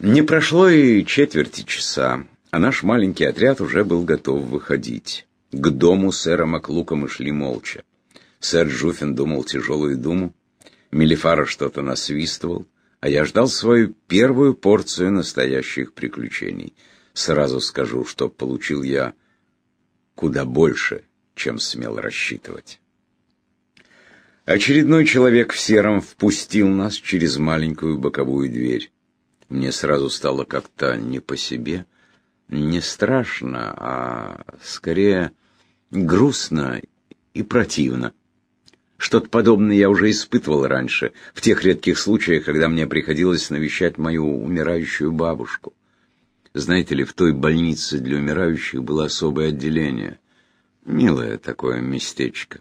Не прошло и четверти часа, а наш маленький отряд уже был готов выходить. К дому сэра Маклука мы шли молча. Сэр Джуффин думал тяжелую думу, Мелифара что-то насвистывал, а я ждал свою первую порцию настоящих приключений. Сразу скажу, что получил я куда больше, чем смел рассчитывать. Очередной человек в сером впустил нас через маленькую боковую дверь. Мне сразу стало как-то не по себе, не страшно, а скорее грустно и противно. Что-то подобное я уже испытывал раньше, в тех редких случаях, когда мне приходилось навещать мою умирающую бабушку. Знаете ли, в той больнице для умирающих было особое отделение. Милое такое местечко.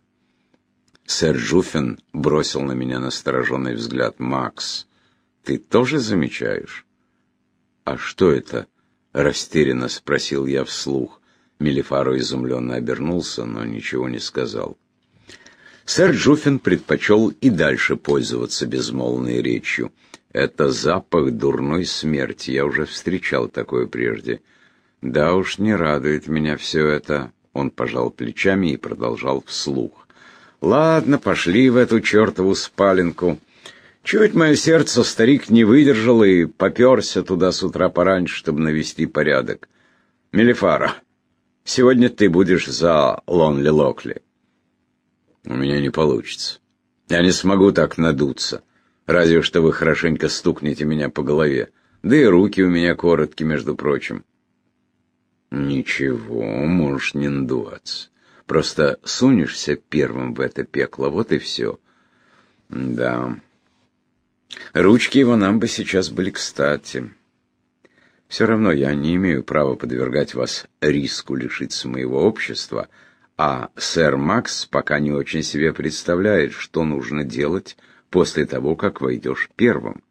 Сэр Жуфин бросил на меня настороженный взгляд. «Макс, ты тоже замечаешь?» «А что это?» — растерянно спросил я вслух. Мелифаро изумленно обернулся, но ничего не сказал. Сэр Джуффин предпочел и дальше пользоваться безмолвной речью. «Это запах дурной смерти. Я уже встречал такое прежде. Да уж не радует меня все это». Он пожал плечами и продолжал вслух. «Ладно, пошли в эту чертову спаленку. Чуть мое сердце старик не выдержал и поперся туда с утра пораньше, чтобы навести порядок. Мелифара, сегодня ты будешь за Лонли Локли». У меня не получится. Я не смогу так надуться. Разве что вы хорошенько стукнете меня по голове. Да и руки у меня короткие, между прочим. Ничего, можешь не надуваться. Просто сунешься первым в это пекло, вот и все. Да. Ручки его нам бы сейчас были кстати. Все равно я не имею права подвергать вас риску лишиться моего общества, — а сэр Макс пока не очень себе представляет, что нужно делать после того, как войдешь первым.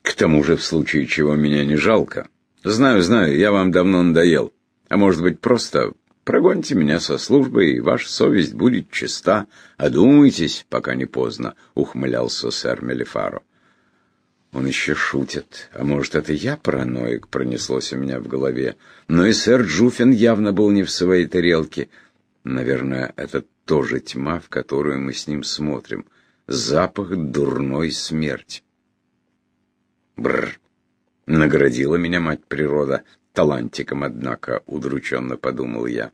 К тому же, в случае чего меня не жалко. Знаю, знаю, я вам давно надоел. А может быть, просто прогоните меня со службы, и ваша совесть будет чиста. Одумайтесь, пока не поздно, — ухмылялся сэр Мелифаро. Он еще шутит. А может, это я параноик, пронеслось у меня в голове. Но и сэр Джуфин явно был не в своей тарелке. Наверное, это тоже тьма, в которую мы с ним смотрим. Запах дурной смерти. Бррр. Наградила меня мать природа. Талантиком, однако, удрученно подумал я.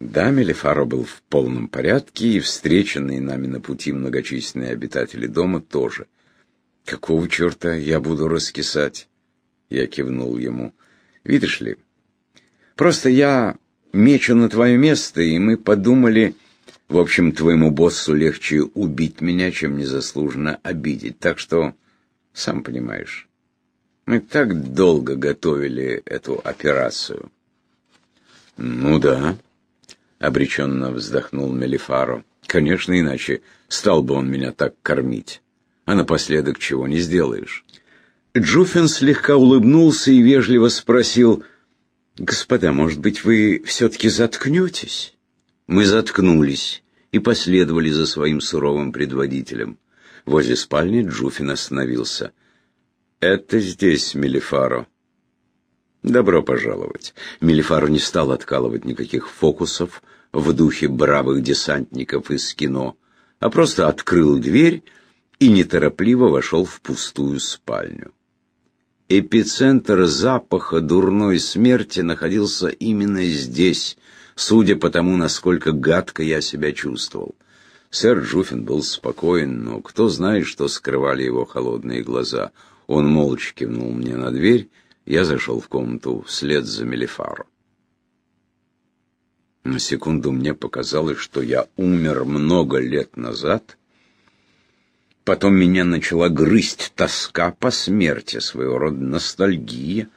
Да, Мелифаро был в полном порядке, и встреченные нами на пути многочисленные обитатели дома тоже. «Какого черта я буду раскисать?» Я кивнул ему. «Видишь ли, просто я мечу на твое место, и мы подумали, в общем, твоему боссу легче убить меня, чем незаслуженно обидеть. Так что, сам понимаешь, мы так долго готовили эту операцию». «Ну да», — обреченно вздохнул Мелифаро. «Конечно, иначе стал бы он меня так кормить» а напоследок чего не сделаешь. Джуффин слегка улыбнулся и вежливо спросил, «Господа, может быть, вы все-таки заткнетесь?» Мы заткнулись и последовали за своим суровым предводителем. Возле спальни Джуффин остановился. «Это здесь, Мелифаро». «Добро пожаловать». Мелифаро не стал откалывать никаких фокусов в духе бравых десантников из кино, а просто открыл дверь, и неторопливо вошел в пустую спальню. Эпицентр запаха дурной смерти находился именно здесь, судя по тому, насколько гадко я себя чувствовал. Сэр Джуфин был спокоен, но кто знает, что скрывали его холодные глаза. Он молча кивнул мне на дверь, я зашел в комнату вслед за Мелифаро. На секунду мне показалось, что я умер много лет назад — Потом меня начала грызть тоска по смерти, своего рода ностальгия.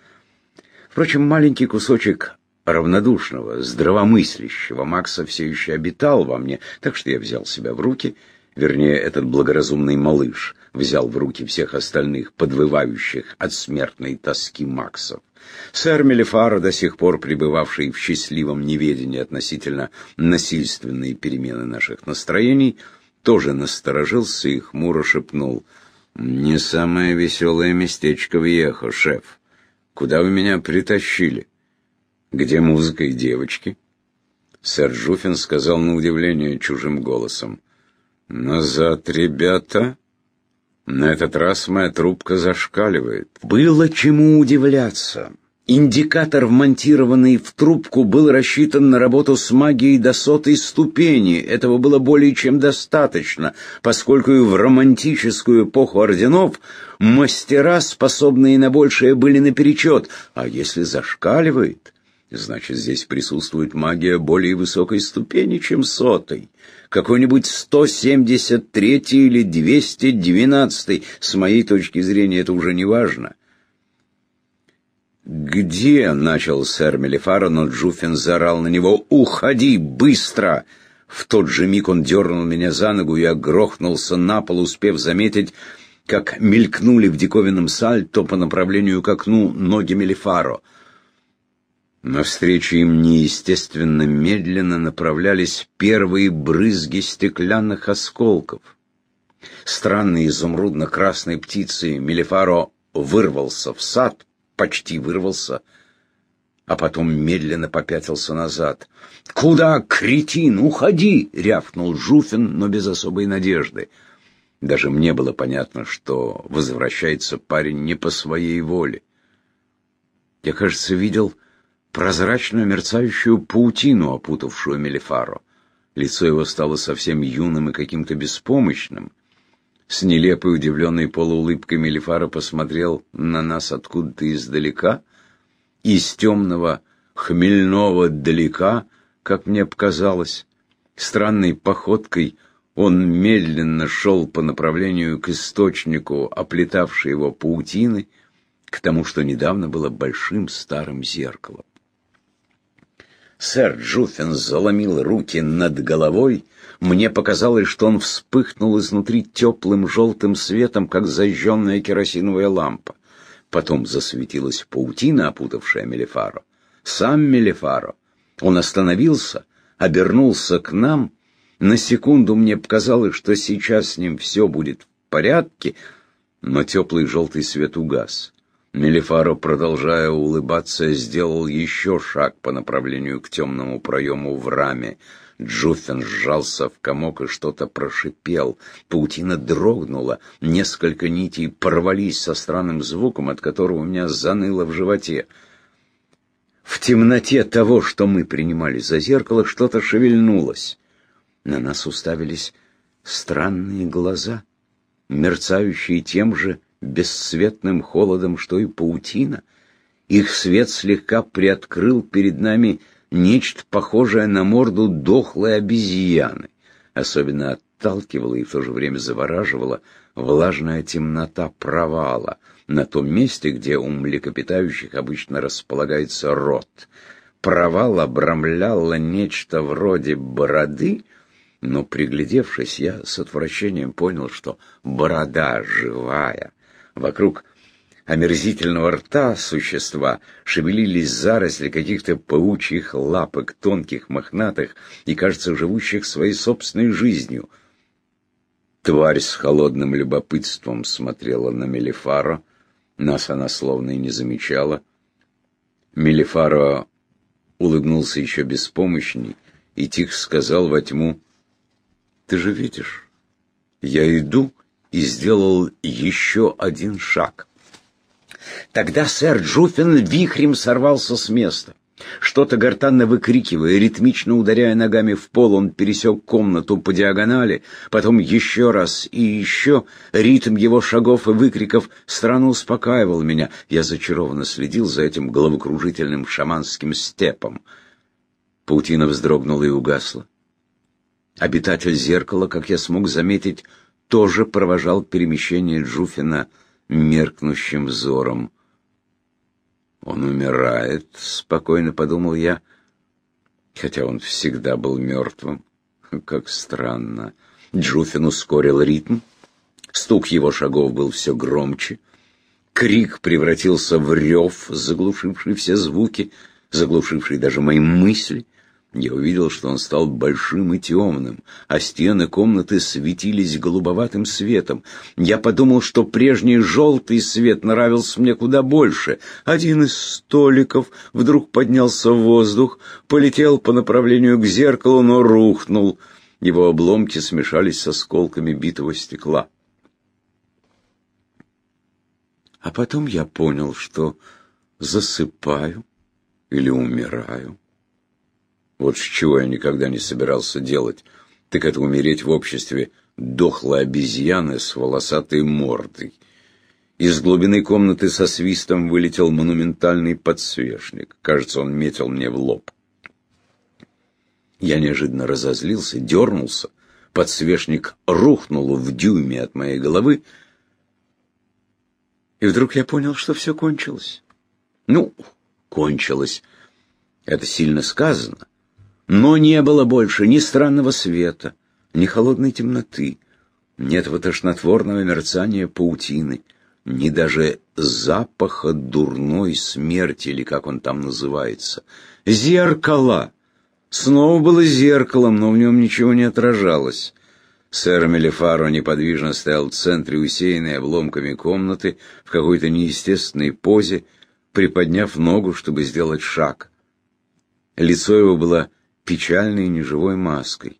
Впрочем, маленький кусочек равнодушного, здравомыслящего Макса все еще обитал во мне, так что я взял себя в руки, вернее, этот благоразумный малыш взял в руки всех остальных, подвывающих от смертной тоски Максов. Сэр Мелифаро, до сих пор пребывавший в счастливом неведении относительно насильственной перемены наших настроений, тоже насторожился и хмуро шепнул. Не самое веселое местечко в Ехо, шеф. Куда вы меня притащили? Где музыка и девочки? Сэр Жуфин сказал на удивление чужим голосом. «Назад, ребята!» На этот раз моя трубка зашкаливает. Было чему удивляться. Индикатор, вмонтированный в трубку, был рассчитан на работу с магией до сотой ступени. Этого было более чем достаточно, поскольку и в романтическую эпоху орденов мастера, способные на большее, были наперечет. А если зашкаливает, значит, здесь присутствует магия более высокой ступени, чем сотой. Какой-нибудь 173 или 212, с моей точки зрения, это уже не важно. «Где?» — начал сэр Мелифара, но Джуфин заорал на него. «Уходи! Быстро!» В тот же миг он дернул меня за ногу, и я грохнулся на пол, успев заметить, как мелькнули в диковинном сальто по направлению к окну ноги Мелифаро. Навстречу им неестественно медленно направлялись первые брызги стеклянных осколков. Странной изумрудно-красной птицей Мелифаро вырвался в сад, почти вырвался, а потом медленно попятился назад. «Куда, кретин, уходи!» — рявкнул Жуфин, но без особой надежды. Даже мне было понятно, что возвращается парень не по своей воле. Я, кажется, видел прозрачную мерцающую паутину, опутавшую Мелифаро. Лицо его стало совсем юным и каким-то беспомощным. С нелепой удивленной полуулыбкой Мелифара посмотрел на нас откуда-то издалека, из темного хмельного далека, как мне показалось. Странной походкой он медленно шел по направлению к источнику, оплетавшей его паутины, к тому, что недавно было большим старым зеркалом. Сэр Джуффин заломил руки над головой, мне показалось, что он вспыхнул изнутри теплым желтым светом, как зажженная керосиновая лампа. Потом засветилась паутина, опутавшая Мелифаро. Сам Мелифаро. Он остановился, обернулся к нам. На секунду мне показалось, что сейчас с ним все будет в порядке, но теплый желтый свет угас. Мелифаро, продолжая улыбаться, сделал еще шаг по направлению к темному проему в раме. Джуффин сжался в комок и что-то прошипел. Паутина дрогнула, несколько нитей порвались со странным звуком, от которого у меня заныло в животе. В темноте того, что мы принимали за зеркало, что-то шевельнулось. На нас уставились странные глаза, мерцающие тем же бесцветным холодом, что и паутина. Их свет слегка приоткрыл перед нами нечто похожее на морду дохлой обезьяны. Особенно отталкивала и в то же время завораживала влажная темнота провала на том месте, где у млекопитающих обычно располагается рот. Провал обрамляло нечто вроде бороды, но, приглядевшись, я с отвращением понял, что борода живая. Вокруг омерзительного рта существа шевелились заросли каких-то паучьих лапок, тонких, мохнатых и, кажется, живущих своей собственной жизнью. Тварь с холодным любопытством смотрела на Мелифаро. Нас она словно и не замечала. Мелифаро улыбнулся еще беспомощней и тихо сказал во тьму, «Ты же видишь, я иду» и сделал еще один шаг. Тогда сэр Джуффин вихрем сорвался с места. Что-то гортанно выкрикивая, ритмично ударяя ногами в пол, он пересек комнату по диагонали, потом еще раз и еще. Ритм его шагов и выкриков странно успокаивал меня. Я зачарованно следил за этим головокружительным шаманским степом. Паутина вздрогнула и угасла. Обитатель зеркала, как я смог заметить, тоже провожал перемещение Джуфина меркнущим взором. «Он умирает», — спокойно подумал я, хотя он всегда был мертвым. Как странно. Джуфин ускорил ритм. Стук его шагов был все громче. Крик превратился в рев, заглушивший все звуки, заглушивший даже мои мысли. Я увидел, что он стал большим и темным, а стены комнаты светились голубоватым светом. Я подумал, что прежний желтый свет нравился мне куда больше. Один из столиков вдруг поднялся в воздух, полетел по направлению к зеркалу, но рухнул. Его обломки смешались с осколками битого стекла. А потом я понял, что засыпаю или умираю. Вот с чего я никогда не собирался делать, так это умереть в обществе дохлой обезьяны с волосатой мордой. Из глубины комнаты со свистом вылетел монументальный подсвечник. Кажется, он метил мне в лоб. Я неожиданно разозлился, дернулся. Подсвечник рухнул в дюйме от моей головы. И вдруг я понял, что все кончилось. Ну, кончилось. Это сильно сказано. Но не было больше ни странного света, ни холодной темноты, ни этого тошнотворного мерцания паутины, ни даже запаха дурной смерти, или как он там называется. Зеркало! Снова было зеркалом, но в нем ничего не отражалось. Сэр Мелефаро неподвижно стоял в центре усеянной обломками комнаты в какой-то неестественной позе, приподняв ногу, чтобы сделать шаг. Лицо его было печальной неживой маской.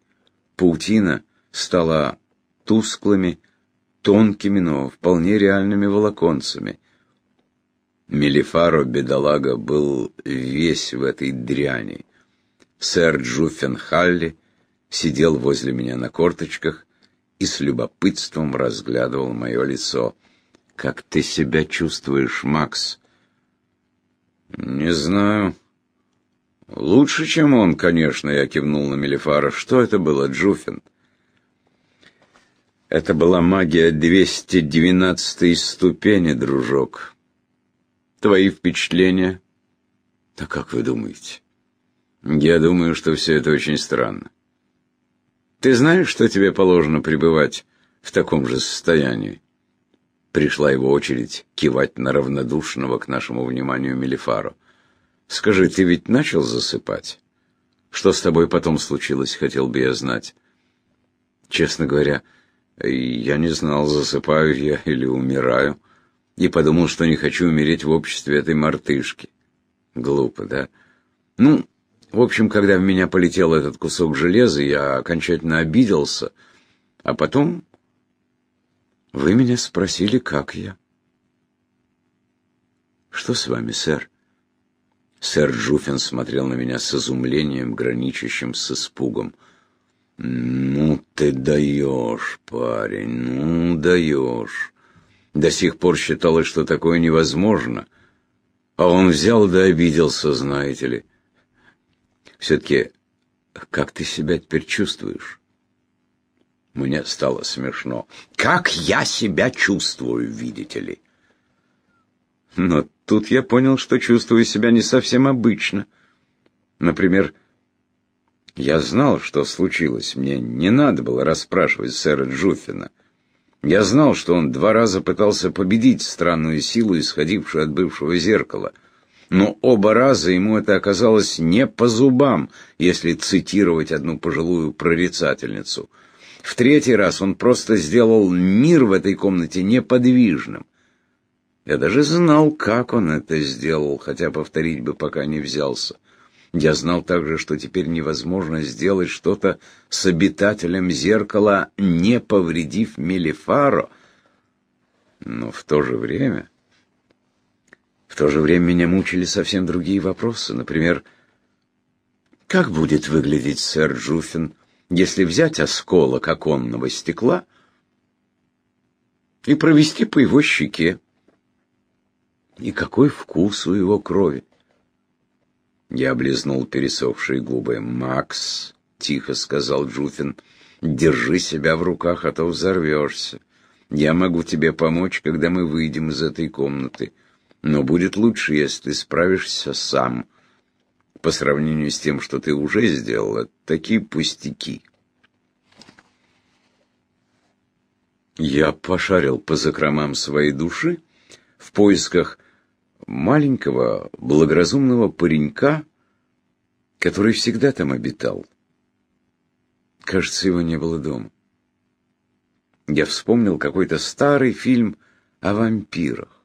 Паутина стала тусклыми, тонкими, но вполне реальными волоконцами. Мелифаро, бедолага, был весь в этой дряни. Сэр Джуффен Халли сидел возле меня на корточках и с любопытством разглядывал мое лицо. «Как ты себя чувствуешь, Макс?» «Не знаю», «Лучше, чем он, конечно», — я кивнул на Мелифара. «Что это было, Джуфин?» «Это была магия 212-й ступени, дружок. Твои впечатления?» «Да как вы думаете?» «Я думаю, что все это очень странно. Ты знаешь, что тебе положено пребывать в таком же состоянии?» Пришла его очередь кивать на равнодушного к нашему вниманию Мелифару. Скажи, ты ведь начал засыпать? Что с тобой потом случилось, хотел бы я знать. Честно говоря, я не знал, засыпаю я или умираю, и подумал, что не хочу умереть в обществе этой мартышки. Глупо, да? Ну, в общем, когда в меня полетел этот кусок железа, я окончательно обиделся, а потом вы меня спросили, как я. Что с вами, сэр? Сэр Джуфин смотрел на меня с изумлением, граничащим с испугом. «Ну ты даешь, парень, ну даешь. До сих пор считалось, что такое невозможно. А он взял да обиделся, знаете ли. Все-таки, как ты себя теперь чувствуешь?» Мне стало смешно. «Как я себя чувствую, видите ли?» Но тут я понял, что чувствую себя не совсем обычно. Например, я знал, что случилось. Мне не надо было расспрашивать сэра Джуффина. Я знал, что он два раза пытался победить странную силу, исходившую от бывшего зеркала. Но оба раза ему это оказалось не по зубам, если цитировать одну пожилую прорицательницу. В третий раз он просто сделал мир в этой комнате неподвижным. Я даже знал, как он это сделал, хотя повторить бы пока не взялся. Я знал также, что теперь невозможно сделать что-то с обитателем зеркала, не повредив Мелифаро. Но в то же время... В то же время меня мучили совсем другие вопросы. Например, как будет выглядеть сэр Джуфин, если взять осколок оконного стекла и провести по его щеке? И какой вкус у его крови! Я облизнул пересохшие губы. «Макс», — тихо сказал Джуфин, — «держи себя в руках, а то взорвешься. Я могу тебе помочь, когда мы выйдем из этой комнаты. Но будет лучше, если ты справишься сам. По сравнению с тем, что ты уже сделал, такие пустяки». Я пошарил по закромам своей души в поисках маленького благоразумного паренька, который всегда там обитал. Кажется, его не было дома. Я вспомнил какой-то старый фильм о вампирах.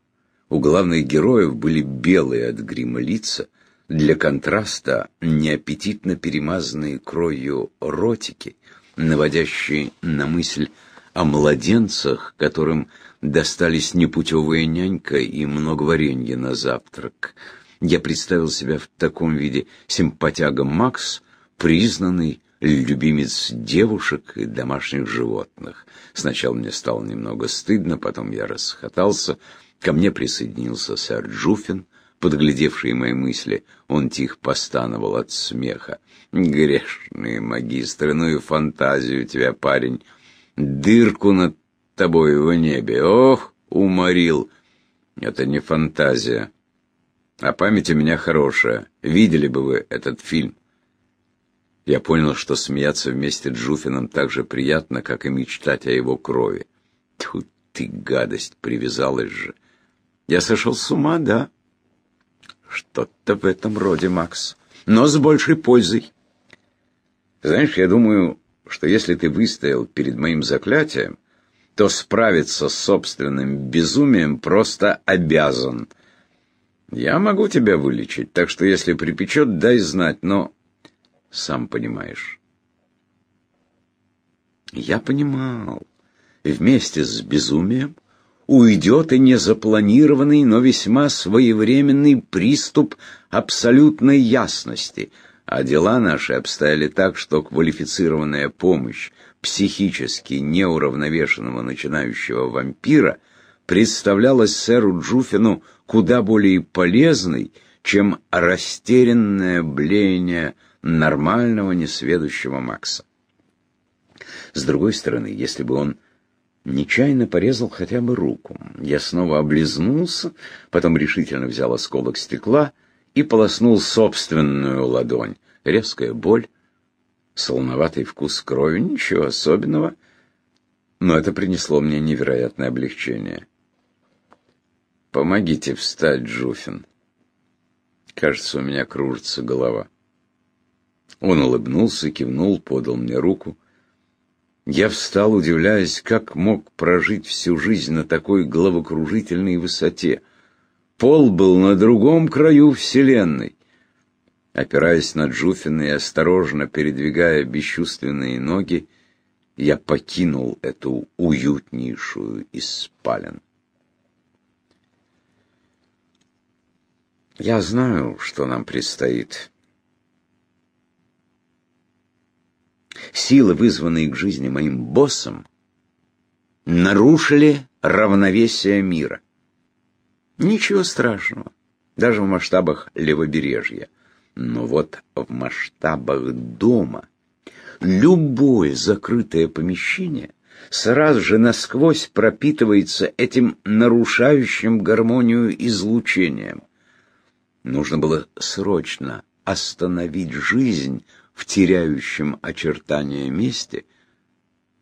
У главных героев были белые от грима лица, для контраста неаппетитно перемазанные кровью ротики, наводящие на мысль о младенцах, которым достались непутевая нянька и много варенья на завтрак. Я представил себя в таком виде симпатяга Макс, признанный любимец девушек и домашних животных. Сначала мне стало немного стыдно, потом я расхотался. Ко мне присоединился сэр Джуфин, подглядевший мои мысли. Он тихо постановал от смеха. «Грешные магистры, ну и фантазию у тебя, парень. Дырку над тобой в небе. Ох, уморил. Это не фантазия. А память у меня хорошая. Видели бы вы этот фильм?» Я понял, что смеяться вместе с Джуфином так же приятно, как и мечтать о его крови. Тут ты, гадость, привязалась же. Я сошел с ума, да? Что-то в этом роде, Макс. Но с большей пользой. Знаешь, я думаю, что если ты выстоял перед моим заклятием, то справиться с собственным безумием просто обязан. Я могу тебя вылечить, так что если припечет, дай знать, но сам понимаешь. Я понимал. Вместе с безумием уйдет и незапланированный, но весьма своевременный приступ абсолютной ясности, а дела наши обстояли так, что квалифицированная помощь психически неуравновешенного начинающего вампира представлялась сэру Джуфину куда более полезной, чем растерянное блеяние нормального несведущего Макса. С другой стороны, если бы он нечаянно порезал хотя бы руку, я снова облизнулся, потом решительно взял осколок стекла и полоснул собственную ладонь. Резкая боль, солоноватый вкус крови, ничего особенного, но это принесло мне невероятное облегчение. «Помогите встать, Джуфин. Кажется, у меня кружится голова». Он улыбнулся, кивнул, подал мне руку. Я встал, удивляясь, как мог прожить всю жизнь на такой головокружительной высоте. Пол был на другом краю Вселенной. Опираясь на Джуфина и осторожно передвигая бесчувственные ноги, я покинул эту уютнейшую из спален. Я знаю, что нам предстоит. силы, вызванные к жизни моим боссом, нарушили равновесие мира. Ничего страшного, даже в масштабах левобережья. Но вот в масштабах дома любое закрытое помещение сразу же насквозь пропитывается этим нарушающим гармонию излучением. Нужно было срочно остановить жизнь в теряющем очертания месте,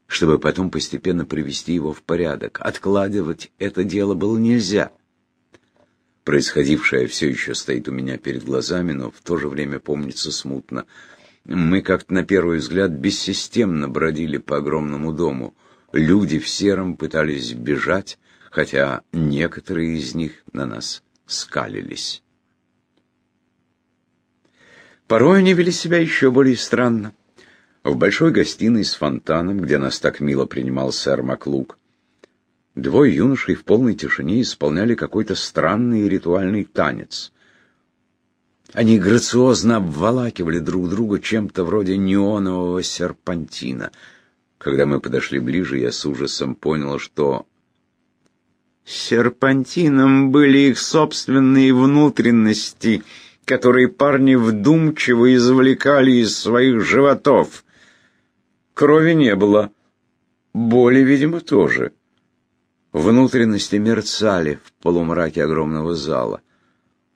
чтобы потом постепенно привести его в порядок. Откладывать это дело было нельзя. Происходившее все еще стоит у меня перед глазами, но в то же время помнится смутно. Мы как-то на первый взгляд бессистемно бродили по огромному дому. Люди в сером пытались бежать, хотя некоторые из них на нас скалились. Порой они вели себя еще более странно. В большой гостиной с фонтаном, где нас так мило принимал сэр Маклук, двое юношей в полной тишине исполняли какой-то странный ритуальный танец. Они грациозно обволакивали друг друга чем-то вроде неонового серпантина. Когда мы подошли ближе, я с ужасом понял, что серпантином были их собственные внутренности — которые парни вдумчиво извлекали из своих животов. Крови не было, боли, видимо, тоже. Внутренности мерцали в полумраке огромного зала.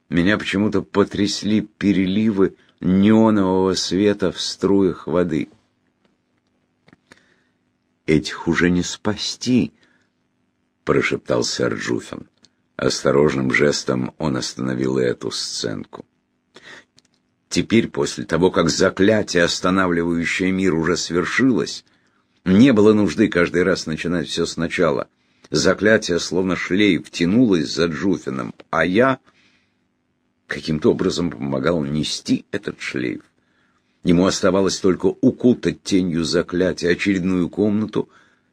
Меня почему-то потрясли переливы неонового света в струях воды. «Этих уже не спасти», — прошептал сэр Осторожным жестом он остановил эту сценку. Теперь, после того, как заклятие, останавливающее мир, уже свершилось, не было нужды каждый раз начинать все сначала. Заклятие, словно шлейф, тянулось за Джуфином, а я каким-то образом помогал нести этот шлейф. Ему оставалось только укутать тенью заклятия очередную комнату,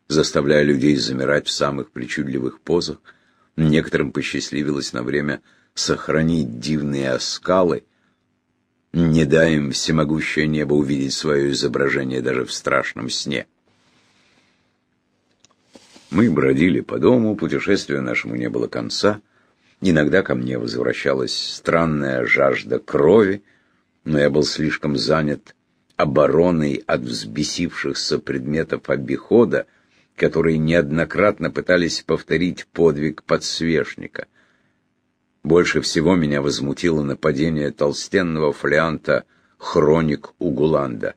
заставляя людей замирать в самых причудливых позах. Некоторым посчастливилось на время сохранить дивные оскалы, не дай им всемогущее небо увидеть свое изображение даже в страшном сне. Мы бродили по дому, путешествию нашему не было конца. Иногда ко мне возвращалась странная жажда крови, но я был слишком занят обороной от взбесившихся предметов обихода, которые неоднократно пытались повторить подвиг подсвечника. Больше всего меня возмутило нападение толстенного фолианта «Хроник Угуланда».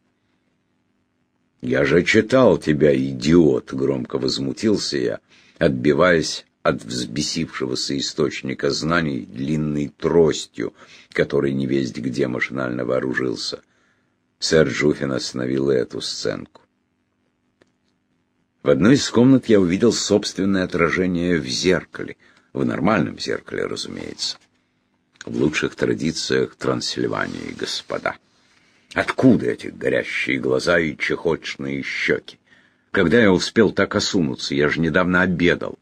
«Я же читал тебя, идиот!» — громко возмутился я, отбиваясь от взбесившегося источника знаний длинной тростью, который невесть где машинально вооружился. Сэр Джуфин остановил эту сценку. В одной из комнат я увидел собственное отражение в зеркале, в нормальном зеркале, разумеется. В лучших традициях Трансильвании, господа. Откуда эти горящие глаза и чехоточные щеки? Когда я успел так осунуться? Я же недавно обедал.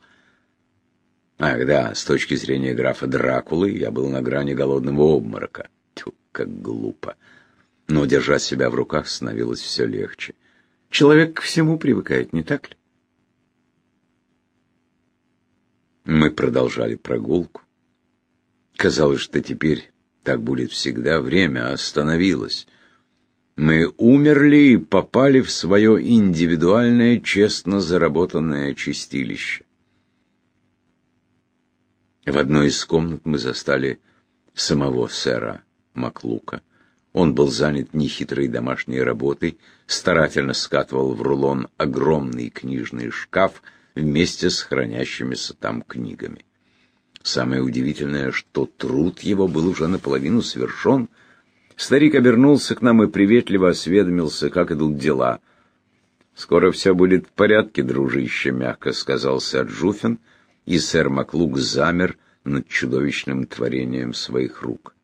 Ах да, с точки зрения графа Дракулы я был на грани голодного обморока. Тьфу, как глупо. Но держать себя в руках становилось все легче. Человек к всему привыкает, не так ли? Мы продолжали прогулку. Казалось, что теперь так будет всегда. Время остановилось. Мы умерли и попали в свое индивидуальное, честно заработанное чистилище. В одной из комнат мы застали самого сэра Маклука. Он был занят нехитрой домашней работой, старательно скатывал в рулон огромный книжный шкаф вместе с хранящимися там книгами. Самое удивительное, что труд его был уже наполовину совершен — Старик обернулся к нам и приветливо осведомился, как идут дела. «Скоро все будет в порядке, дружище», — мягко сказал сэр Джуфин, и сэр Маклук замер над чудовищным творением своих рук.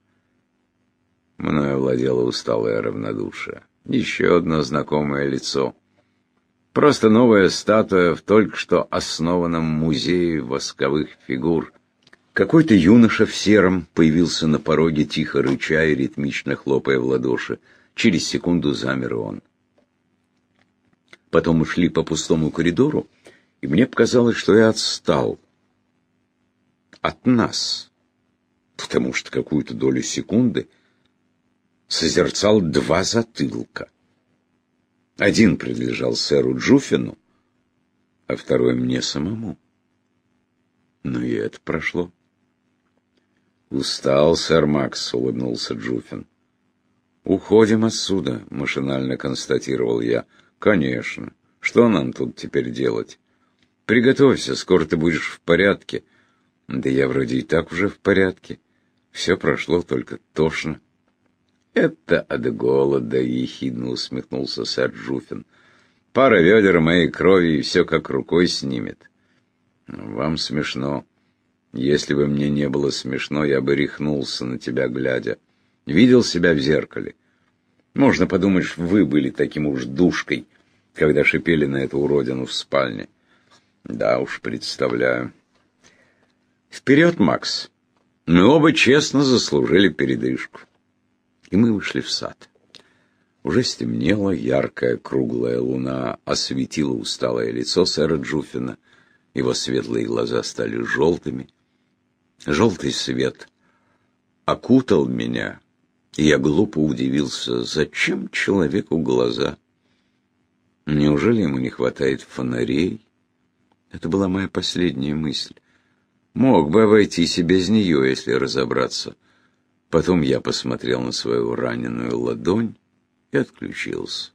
Мною овладело усталое равнодушие. Еще одно знакомое лицо. Просто новая статуя в только что основанном музее восковых фигур — какой-то юноша в сером появился на пороге, тихо рыча и ритмично хлопая в ладоши. Через секунду замер он. Потом мы шли по пустому коридору, и мне показалось, что я отстал от нас, потому что какую-то долю секунды созерцал два затылка. Один принадлежал сэру Джуфину, а второй мне самому. Но и это прошло. «Устал, сэр Макс», — улыбнулся Джуфин. «Уходим отсюда», — машинально констатировал я. «Конечно. Что нам тут теперь делать? Приготовься, скоро ты будешь в порядке». «Да я вроде и так уже в порядке. Все прошло, только тошно». «Это от голода», — ехидно усмехнулся сэр Джуфин. «Пара ведер моей крови, и все как рукой снимет». «Вам смешно». Если бы мне не было смешно, я бы рехнулся на тебя, глядя. Видел себя в зеркале. Можно подумать, вы были таким уж душкой, когда шипели на эту уродину в спальне. Да уж, представляю. Вперед, Макс. Мы оба честно заслужили передышку. И мы вышли в сад. Уже стемнело, яркая круглая луна осветила усталое лицо сэра Джуфина. Его светлые глаза стали желтыми. Желтый свет окутал меня, и я глупо удивился, зачем человеку глаза? Неужели ему не хватает фонарей? Это была моя последняя мысль. Мог бы обойтись и без нее, если разобраться. Потом я посмотрел на свою раненую ладонь и отключился.